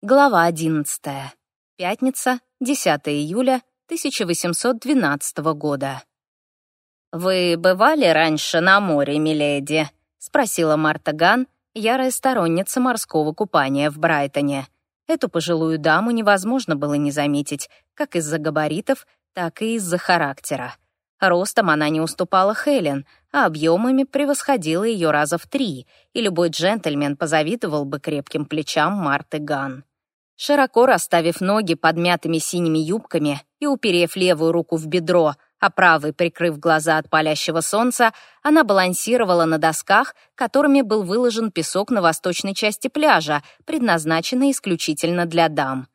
Глава 11. Пятница, 10 июля 1812 года. «Вы бывали раньше на море, миледи?» — спросила Марта Ган, ярая сторонница морского купания в Брайтоне. Эту пожилую даму невозможно было не заметить, как из-за габаритов, так и из-за характера. Ростом она не уступала Хелен, а объемами превосходила ее раза в три, и любой джентльмен позавидовал бы крепким плечам Марты Ган. Широко расставив ноги под мятыми синими юбками и уперев левую руку в бедро, а правой прикрыв глаза от палящего солнца, она балансировала на досках, которыми был выложен песок на восточной части пляжа, предназначенный исключительно для дам.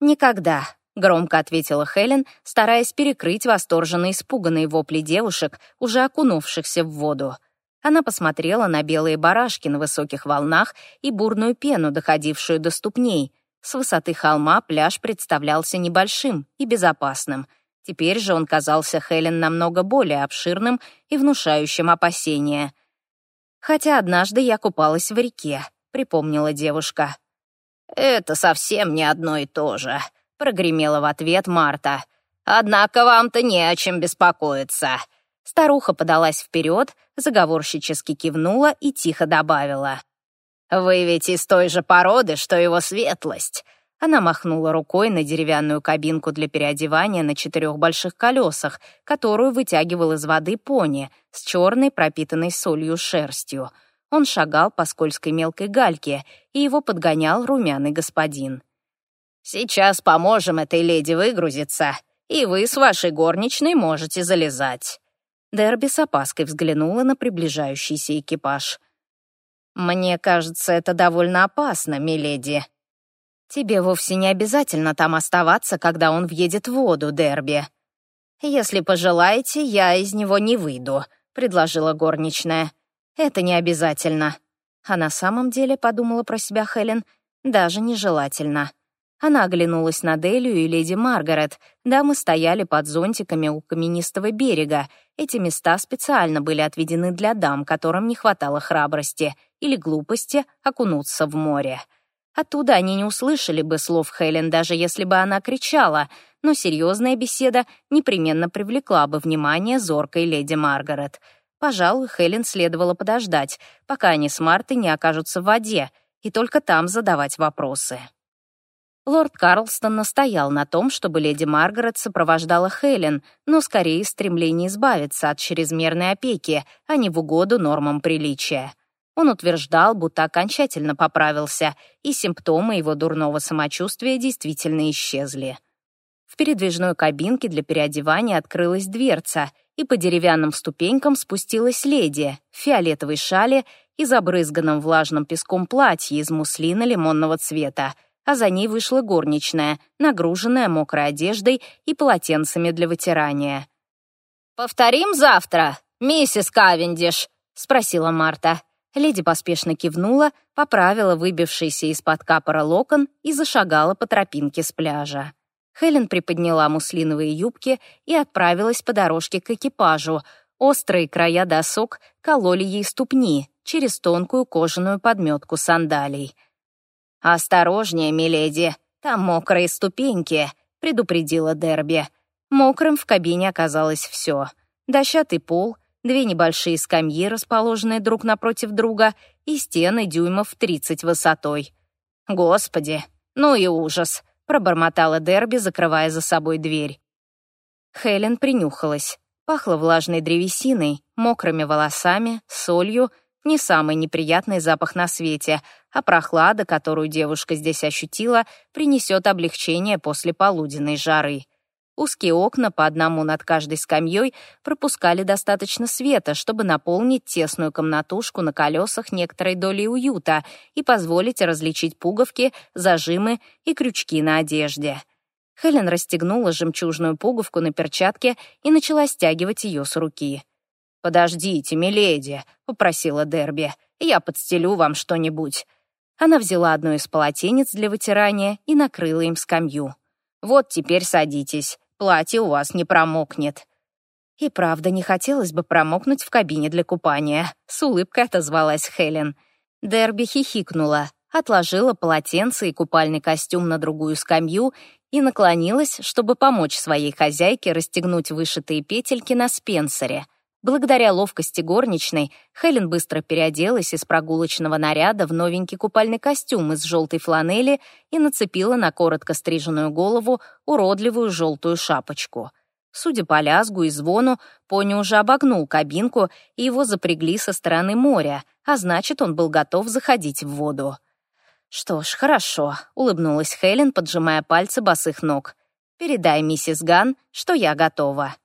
«Никогда», — громко ответила Хелен, стараясь перекрыть восторженно испуганные вопли девушек, уже окунувшихся в воду. Она посмотрела на белые барашки на высоких волнах и бурную пену, доходившую до ступней — с высоты холма пляж представлялся небольшим и безопасным. Теперь же он казался Хелен намного более обширным и внушающим опасения. «Хотя однажды я купалась в реке», — припомнила девушка. «Это совсем не одно и то же», — прогремела в ответ Марта. «Однако вам-то не о чем беспокоиться». Старуха подалась вперед, заговорщически кивнула и тихо добавила. «Вы ведь из той же породы, что его светлость». Она махнула рукой на деревянную кабинку для переодевания на четырех больших колесах, которую вытягивал из воды пони с черной пропитанной солью шерстью. Он шагал по скользкой мелкой гальке, и его подгонял румяный господин. «Сейчас поможем этой леди выгрузиться, и вы с вашей горничной можете залезать». Дерби с опаской взглянула на приближающийся экипаж — «Мне кажется, это довольно опасно, миледи». «Тебе вовсе не обязательно там оставаться, когда он въедет в воду, Дерби». «Если пожелаете, я из него не выйду», — предложила горничная. «Это не обязательно». А на самом деле, подумала про себя Хелен, даже нежелательно. Она оглянулась на Делию и леди Маргарет. Дамы стояли под зонтиками у каменистого берега. Эти места специально были отведены для дам, которым не хватало храбрости или глупости окунуться в море. Оттуда они не услышали бы слов Хелен, даже если бы она кричала, но серьезная беседа непременно привлекла бы внимание зоркой леди Маргарет. Пожалуй, Хелен следовало подождать, пока они с Мартой не окажутся в воде, и только там задавать вопросы. Лорд Карлстон настоял на том, чтобы леди Маргарет сопровождала Хелен, но скорее из стремления избавиться от чрезмерной опеки, а не в угоду нормам приличия. Он утверждал, будто окончательно поправился, и симптомы его дурного самочувствия действительно исчезли. В передвижной кабинке для переодевания открылась дверца, и по деревянным ступенькам спустилась леди в фиолетовой шале и забрызганном влажным песком платье из муслина лимонного цвета, а за ней вышла горничная, нагруженная мокрой одеждой и полотенцами для вытирания. «Повторим завтра, миссис Кавендиш?» — спросила Марта. Леди поспешно кивнула, поправила выбившийся из-под капора локон и зашагала по тропинке с пляжа. Хелен приподняла муслиновые юбки и отправилась по дорожке к экипажу. Острые края досок кололи ей ступни через тонкую кожаную подметку сандалий. «Осторожнее, миледи, там мокрые ступеньки», — предупредила Дерби. Мокрым в кабине оказалось все. Дощатый пол, две небольшие скамьи, расположенные друг напротив друга, и стены дюймов 30 высотой. «Господи, ну и ужас», — пробормотала Дерби, закрывая за собой дверь. Хелен принюхалась. Пахло влажной древесиной, мокрыми волосами, солью — не самый неприятный запах на свете, а прохлада, которую девушка здесь ощутила, принесет облегчение после полуденной жары. Узкие окна по одному над каждой скамьей пропускали достаточно света, чтобы наполнить тесную комнатушку на колесах некоторой долей уюта и позволить различить пуговки, зажимы и крючки на одежде. Хелен расстегнула жемчужную пуговку на перчатке и начала стягивать ее с руки. «Подождите, миледи», — попросила Дерби, — «я подстелю вам что-нибудь». Она взяла одно из полотенец для вытирания и накрыла им скамью. «Вот теперь садитесь, платье у вас не промокнет». И правда, не хотелось бы промокнуть в кабине для купания. С улыбкой отозвалась Хелен. Дерби хихикнула, отложила полотенце и купальный костюм на другую скамью и наклонилась, чтобы помочь своей хозяйке расстегнуть вышитые петельки на спенсере. Благодаря ловкости горничной, Хелен быстро переоделась из прогулочного наряда в новенький купальный костюм из желтой фланели и нацепила на коротко стриженную голову уродливую желтую шапочку. Судя по лязгу и звону, пони уже обогнул кабинку, и его запрягли со стороны моря, а значит, он был готов заходить в воду. «Что ж, хорошо», — улыбнулась Хелен, поджимая пальцы босых ног. «Передай миссис Ган, что я готова».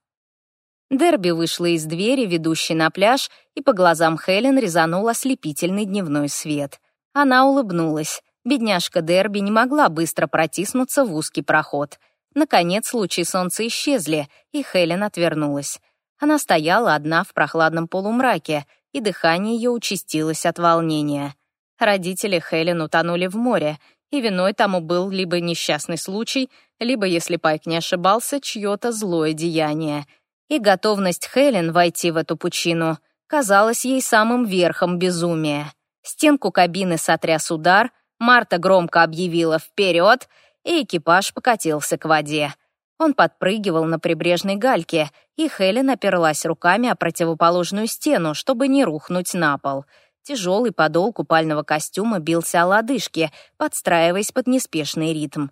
Дерби вышла из двери, ведущей на пляж, и по глазам Хелен резанул ослепительный дневной свет. Она улыбнулась. Бедняжка Дерби не могла быстро протиснуться в узкий проход. Наконец лучи солнца исчезли, и Хелен отвернулась. Она стояла одна в прохладном полумраке, и дыхание ее участилось от волнения. Родители Хелен утонули в море, и виной тому был либо несчастный случай, либо, если Пайк не ошибался, чье-то злое деяние. И готовность Хелен войти в эту пучину казалась ей самым верхом безумия. Стенку кабины сотряс удар, Марта громко объявила «Вперед!», и экипаж покатился к воде. Он подпрыгивал на прибрежной гальке, и Хелен оперлась руками о противоположную стену, чтобы не рухнуть на пол — Тяжелый подол купального костюма бился о лодыжки, подстраиваясь под неспешный ритм.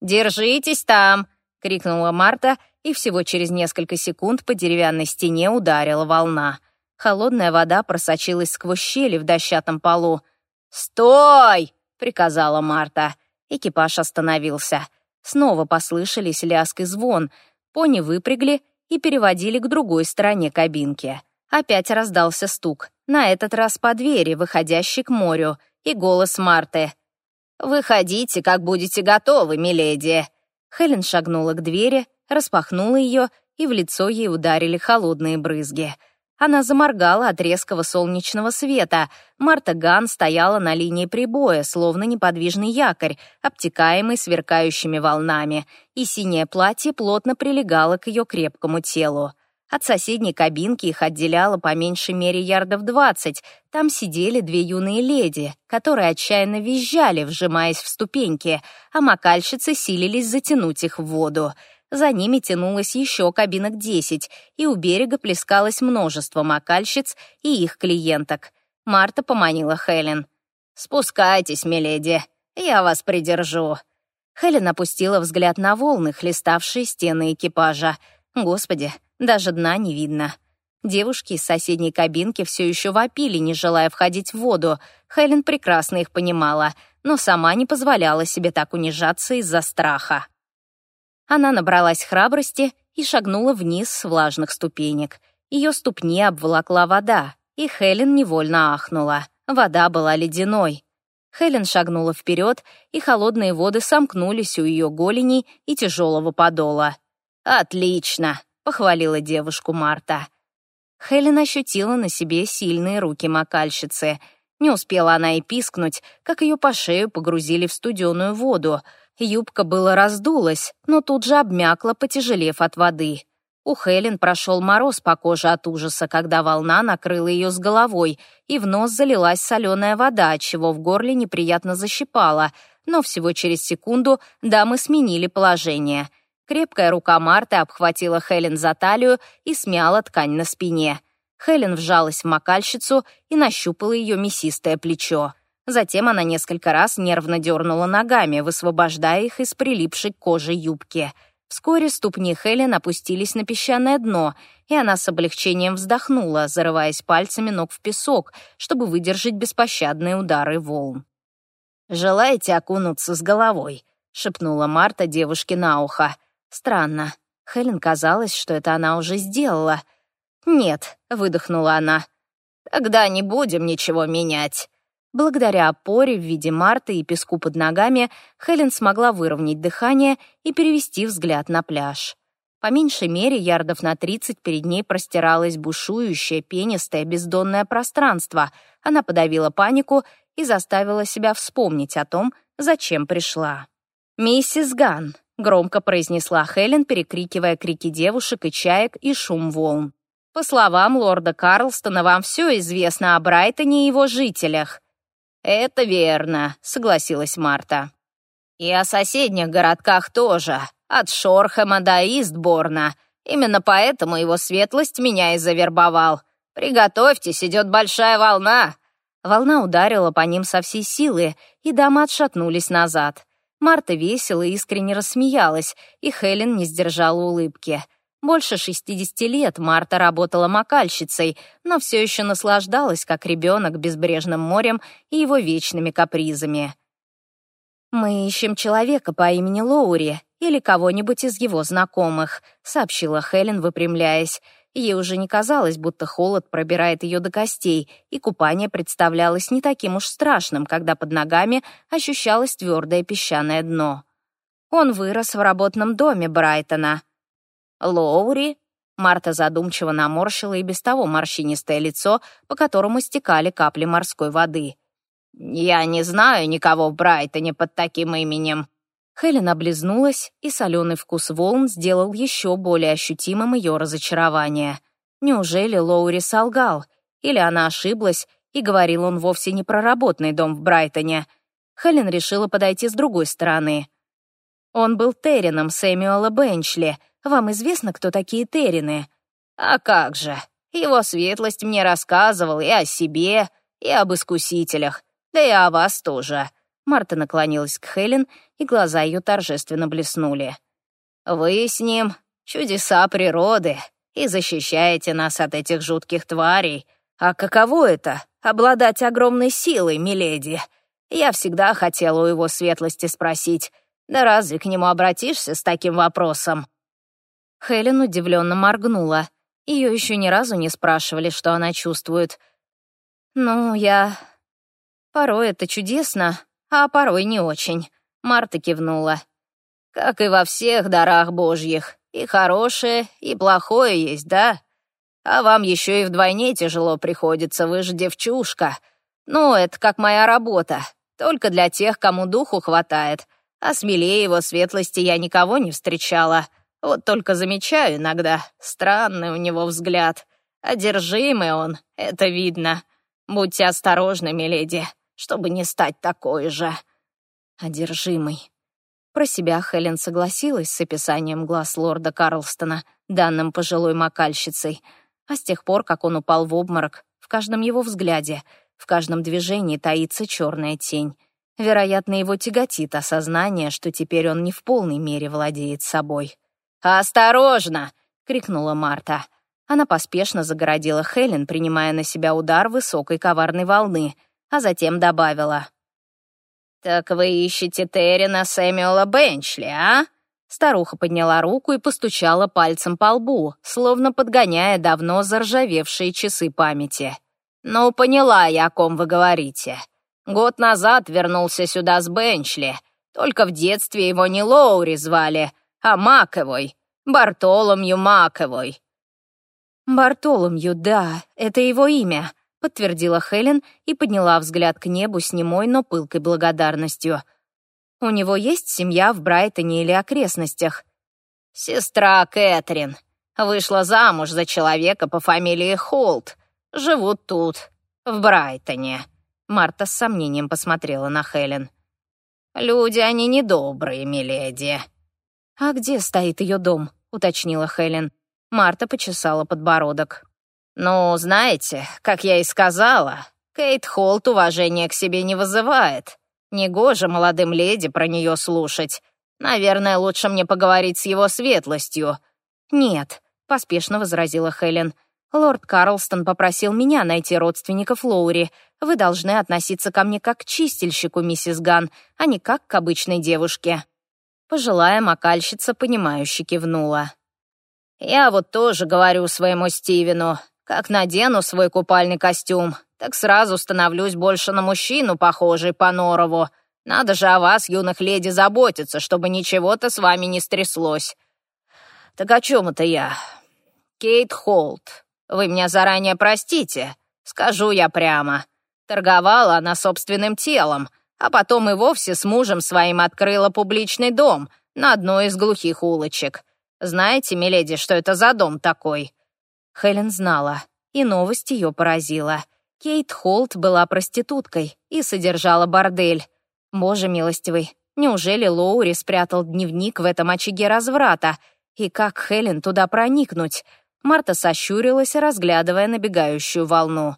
«Держитесь там!» — крикнула Марта, и всего через несколько секунд по деревянной стене ударила волна. Холодная вода просочилась сквозь щели в дощатом полу. «Стой!» — приказала Марта. Экипаж остановился. Снова послышались лязг и звон. Пони выпрягли и переводили к другой стороне кабинки. Опять раздался стук, на этот раз по двери, выходящей к морю, и голос Марты. «Выходите, как будете готовы, миледи!» Хелен шагнула к двери, распахнула ее, и в лицо ей ударили холодные брызги. Она заморгала от резкого солнечного света. Марта Ган стояла на линии прибоя, словно неподвижный якорь, обтекаемый сверкающими волнами, и синее платье плотно прилегало к ее крепкому телу. От соседней кабинки их отделяло по меньшей мере ярдов двадцать. Там сидели две юные леди, которые отчаянно визжали, вжимаясь в ступеньки, а макальщицы силились затянуть их в воду. За ними тянулось еще кабинок десять, и у берега плескалось множество макальщиц и их клиенток. Марта поманила Хелен. «Спускайтесь, миледи, я вас придержу». Хелен опустила взгляд на волны, хлеставшие стены экипажа. «Господи, даже дна не видно. Девушки из соседней кабинки все еще вопили, не желая входить в воду. Хелен прекрасно их понимала, но сама не позволяла себе так унижаться из-за страха. Она набралась храбрости и шагнула вниз с влажных ступенек. Ее ступни обволокла вода, и Хелен невольно ахнула. Вода была ледяной. Хелен шагнула вперед, и холодные воды сомкнулись у ее голеней и тяжелого подола. «Отлично!» похвалила девушку Марта. Хелен ощутила на себе сильные руки макальщицы. Не успела она и пискнуть, как ее по шею погрузили в студеную воду. Юбка было раздулась, но тут же обмякла, потяжелев от воды. У Хелен прошел мороз по коже от ужаса, когда волна накрыла ее с головой, и в нос залилась соленая вода, отчего в горле неприятно защипала, но всего через секунду дамы сменили положение — Крепкая рука Марты обхватила Хелен за талию и смяла ткань на спине. Хелен вжалась в макальщицу и нащупала ее мясистое плечо. Затем она несколько раз нервно дернула ногами, высвобождая их из прилипшей к коже юбки. Вскоре ступни Хелен опустились на песчаное дно, и она с облегчением вздохнула, зарываясь пальцами ног в песок, чтобы выдержать беспощадные удары волн. «Желаете окунуться с головой?» — шепнула Марта девушке на ухо. Странно. Хелен казалось, что это она уже сделала. «Нет», — выдохнула она. «Тогда не будем ничего менять». Благодаря опоре в виде Марты и песку под ногами Хелен смогла выровнять дыхание и перевести взгляд на пляж. По меньшей мере, ярдов на тридцать перед ней простиралось бушующее, пенистое, бездонное пространство. Она подавила панику и заставила себя вспомнить о том, зачем пришла. «Миссис Ган, — громко произнесла Хелен, перекрикивая крики девушек и чаек и шум волн. «По словам лорда Карлстона, вам все известно о Брайтоне и его жителях». Это верно», — согласилась Марта. «И о соседних городках тоже, от Шорхема до Истборна. Именно поэтому его светлость меня и завербовал. Приготовьтесь, идет большая волна». Волна ударила по ним со всей силы, и дома отшатнулись назад. Марта весело и искренне рассмеялась, и Хелен не сдержала улыбки. Больше 60 лет Марта работала макальщицей, но все еще наслаждалась, как ребенок, безбрежным морем и его вечными капризами. «Мы ищем человека по имени Лоури или кого-нибудь из его знакомых», сообщила Хелен, выпрямляясь. Ей уже не казалось, будто холод пробирает ее до костей, и купание представлялось не таким уж страшным, когда под ногами ощущалось твердое песчаное дно. Он вырос в работном доме Брайтона. «Лоури?» Марта задумчиво наморщила и без того морщинистое лицо, по которому стекали капли морской воды. «Я не знаю никого в Брайтоне под таким именем», Хелен облизнулась, и соленый вкус волн сделал еще более ощутимым ее разочарование. Неужели Лоури солгал? Или она ошиблась, и говорил он вовсе не про работный дом в Брайтоне? Хелен решила подойти с другой стороны. Он был Террином Сэмюэла Бенчли. Вам известно, кто такие Террины? А как же. Его светлость мне рассказывал и о себе, и об искусителях, да и о вас тоже. Марта наклонилась к Хелен, и глаза ее торжественно блеснули. «Вы с ним чудеса природы и защищаете нас от этих жутких тварей. А каково это — обладать огромной силой, миледи? Я всегда хотела у его светлости спросить, да разве к нему обратишься с таким вопросом?» Хелен удивленно моргнула. Ее еще ни разу не спрашивали, что она чувствует. «Ну, я... Порой это чудесно, а порой не очень. Марта кивнула. Как и во всех дарах божьих. И хорошее, и плохое есть, да? А вам еще и вдвойне тяжело приходится, вы же девчушка. Ну, это как моя работа. Только для тех, кому духу хватает. А смелее его светлости я никого не встречала. Вот только замечаю иногда. Странный у него взгляд. Одержимый он, это видно. Будьте осторожны, миледи чтобы не стать такой же. Одержимый. Про себя Хелен согласилась с описанием глаз лорда Карлстона, данным пожилой макальщицей, а с тех пор, как он упал в обморок, в каждом его взгляде, в каждом движении таится черная тень. Вероятно, его тяготит осознание, что теперь он не в полной мере владеет собой. «Осторожно!» — крикнула Марта. Она поспешно загородила Хелен, принимая на себя удар высокой коварной волны — а затем добавила. «Так вы ищете Террина Сэмюэла Бенчли, а?» Старуха подняла руку и постучала пальцем по лбу, словно подгоняя давно заржавевшие часы памяти. «Ну, поняла я, о ком вы говорите. Год назад вернулся сюда с Бенчли. Только в детстве его не Лоури звали, а Маковой. Бартоломью Маковой». «Бартоломью, да, это его имя подтвердила Хелен и подняла взгляд к небу с немой, но пылкой благодарностью. «У него есть семья в Брайтоне или окрестностях?» «Сестра Кэтрин. Вышла замуж за человека по фамилии Холт. Живут тут, в Брайтоне». Марта с сомнением посмотрела на Хелен. «Люди они недобрые, миледи». «А где стоит ее дом?» — уточнила Хелен. Марта почесала подбородок. «Ну, знаете, как я и сказала, Кейт Холт уважения к себе не вызывает. Негоже молодым леди про нее слушать. Наверное, лучше мне поговорить с его светлостью». «Нет», — поспешно возразила Хелен. «Лорд Карлстон попросил меня найти родственников Лоури. Вы должны относиться ко мне как к чистильщику, миссис Ган, а не как к обычной девушке». Пожилая макальщица, понимающе кивнула. «Я вот тоже говорю своему Стивену, как надену свой купальный костюм, так сразу становлюсь больше на мужчину, похожий по Норову. Надо же о вас, юных леди, заботиться, чтобы ничего-то с вами не стряслось. Так о чем это я? Кейт Холт. Вы меня заранее простите. Скажу я прямо. Торговала она собственным телом, а потом и вовсе с мужем своим открыла публичный дом на одной из глухих улочек. Знаете, миледи, что это за дом такой? Хелен знала, и новость ее поразила. Кейт Холт была проституткой и содержала бордель. Боже милостивый, неужели Лоури спрятал дневник в этом очаге разврата? И как Хелен туда проникнуть? Марта сощурилась, разглядывая набегающую волну.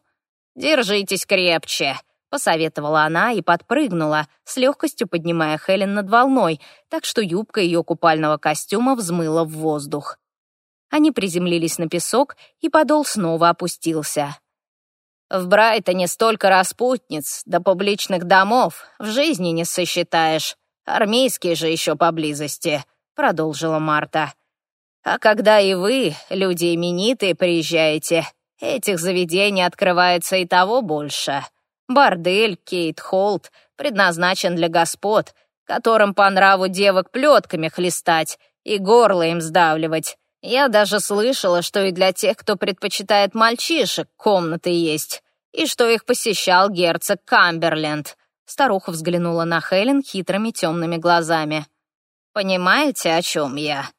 «Держитесь крепче», — посоветовала она и подпрыгнула, с легкостью поднимая Хелен над волной, так что юбка ее купального костюма взмыла в воздух. Они приземлились на песок, и подол снова опустился. «В Брайтоне столько распутниц, до публичных домов, в жизни не сосчитаешь. Армейские же еще поблизости», — продолжила Марта. «А когда и вы, люди именитые, приезжаете, этих заведений открывается и того больше. Бордель, Кейт Холт предназначен для господ, которым по нраву девок плетками хлестать и горло им сдавливать, я даже слышала, что и для тех, кто предпочитает мальчишек, комнаты есть, и что их посещал герцог Камберленд. Старуха взглянула на Хелен хитрыми темными глазами. «Понимаете, о чем я?»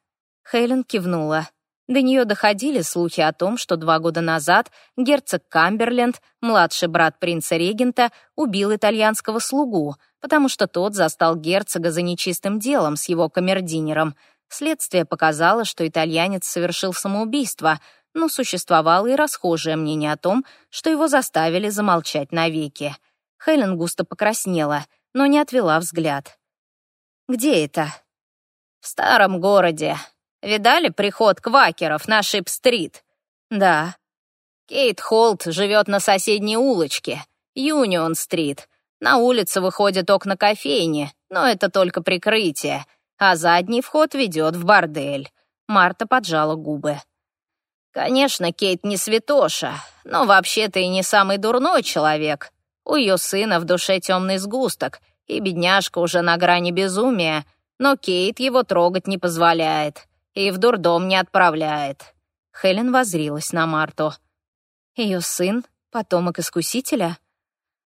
Хелен кивнула. До нее доходили слухи о том, что два года назад герцог Камберленд, младший брат принца-регента, убил итальянского слугу, потому что тот застал герцога за нечистым делом с его камердинером — Следствие показало, что итальянец совершил самоубийство, но существовало и расхожее мнение о том, что его заставили замолчать навеки. Хелен густо покраснела, но не отвела взгляд. «Где это?» «В старом городе. Видали приход квакеров на Шип-стрит?» «Да». Кейт Холт живет на соседней улочке, Юнион-стрит. На улице выходят окна кофейни, но это только прикрытие — а задний вход ведет в бордель». Марта поджала губы. «Конечно, Кейт не святоша, но вообще-то и не самый дурной человек. У ее сына в душе темный сгусток, и бедняжка уже на грани безумия, но Кейт его трогать не позволяет и в дурдом не отправляет». Хелен возрилась на Марту. «Ее сын — потомок искусителя?»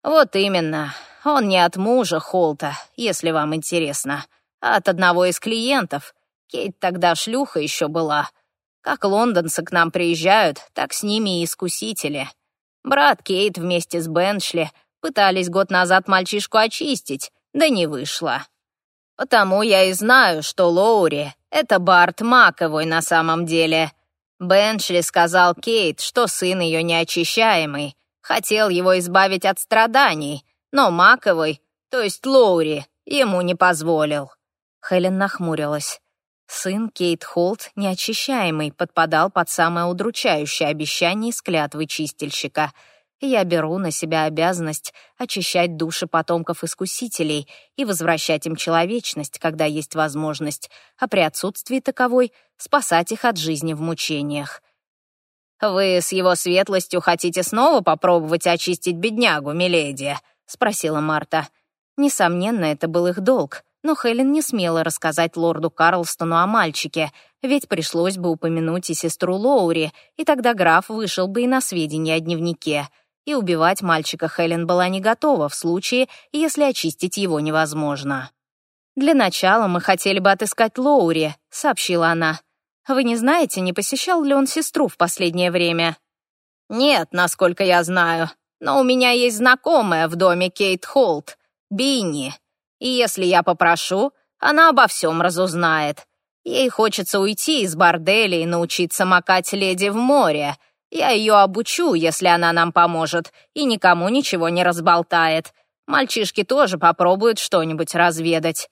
«Вот именно. Он не от мужа Холта, если вам интересно от одного из клиентов. Кейт тогда шлюха еще была. Как лондонцы к нам приезжают, так с ними и искусители. Брат Кейт вместе с Беншли пытались год назад мальчишку очистить, да не вышло. Потому я и знаю, что Лоури — это Барт Маковой на самом деле. Беншли сказал Кейт, что сын ее неочищаемый, хотел его избавить от страданий, но Маковой, то есть Лоури, ему не позволил. Хелен нахмурилась. Сын Кейт Холт, неочищаемый, подпадал под самое удручающее обещание из клятвы чистильщика. Я беру на себя обязанность очищать души потомков искусителей и возвращать им человечность, когда есть возможность, а при отсутствии таковой — спасать их от жизни в мучениях. «Вы с его светлостью хотите снова попробовать очистить беднягу, миледи?» — спросила Марта. Несомненно, это был их долг но Хелен не смела рассказать лорду Карлстону о мальчике, ведь пришлось бы упомянуть и сестру Лоури, и тогда граф вышел бы и на сведения о дневнике. И убивать мальчика Хелен была не готова в случае, если очистить его невозможно. «Для начала мы хотели бы отыскать Лоури», — сообщила она. «Вы не знаете, не посещал ли он сестру в последнее время?» «Нет, насколько я знаю. Но у меня есть знакомая в доме Кейт Холт, Бинни. И если я попрошу, она обо всем разузнает. Ей хочется уйти из борделя и научиться макать леди в море. Я ее обучу, если она нам поможет, и никому ничего не разболтает. Мальчишки тоже попробуют что-нибудь разведать.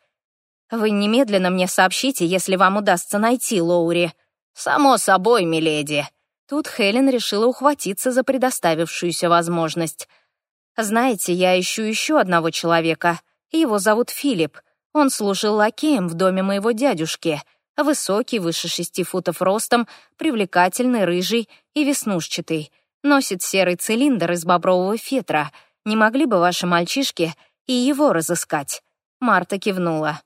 Вы немедленно мне сообщите, если вам удастся найти Лоури. Само собой, миледи. Тут Хелен решила ухватиться за предоставившуюся возможность. Знаете, я ищу еще одного человека. Его зовут Филипп. Он служил лакеем в доме моего дядюшки. Высокий, выше шести футов ростом, привлекательный, рыжий и веснушчатый. Носит серый цилиндр из бобрового фетра. Не могли бы ваши мальчишки и его разыскать?» Марта кивнула.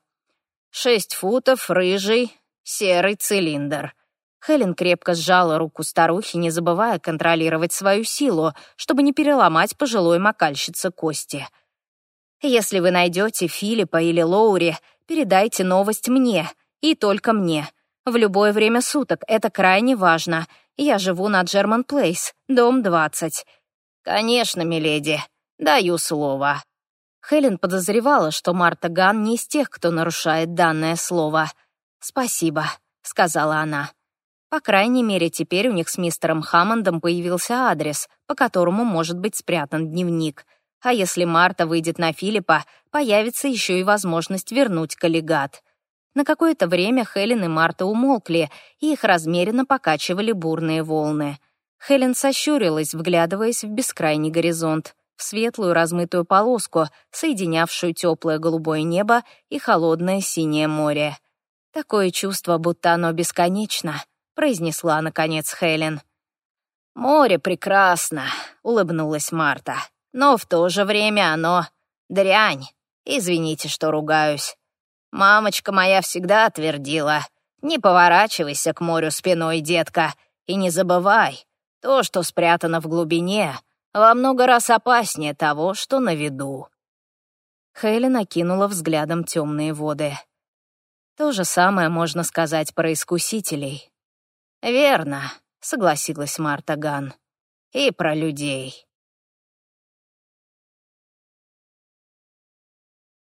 «Шесть футов, рыжий, серый цилиндр». Хелен крепко сжала руку старухи, не забывая контролировать свою силу, чтобы не переломать пожилой макальщице кости. Если вы найдете Филиппа или Лоури, передайте новость мне, и только мне. В любое время суток, это крайне важно. Я живу на Джерман Плейс, дом 20. «Конечно, миледи. Даю слово». Хелен подозревала, что Марта Ган не из тех, кто нарушает данное слово. «Спасибо», — сказала она. По крайней мере, теперь у них с мистером Хаммондом появился адрес, по которому может быть спрятан дневник. А если Марта выйдет на Филиппа, появится еще и возможность вернуть коллегат. На какое-то время Хелен и Марта умолкли, и их размеренно покачивали бурные волны. Хелен сощурилась, вглядываясь в бескрайний горизонт, в светлую размытую полоску, соединявшую теплое голубое небо и холодное синее море. Такое чувство, будто оно бесконечно, произнесла, наконец, Хелен. «Море прекрасно», — улыбнулась Марта. «Но в то же время оно дрянь. Извините, что ругаюсь. Мамочка моя всегда твердила, не поворачивайся к морю спиной, детка, и не забывай, то, что спрятано в глубине, во много раз опаснее того, что на виду». Хелен окинула взглядом темные воды. То же самое можно сказать про искусителей. «Верно», — согласилась Марта Ган. «И про людей».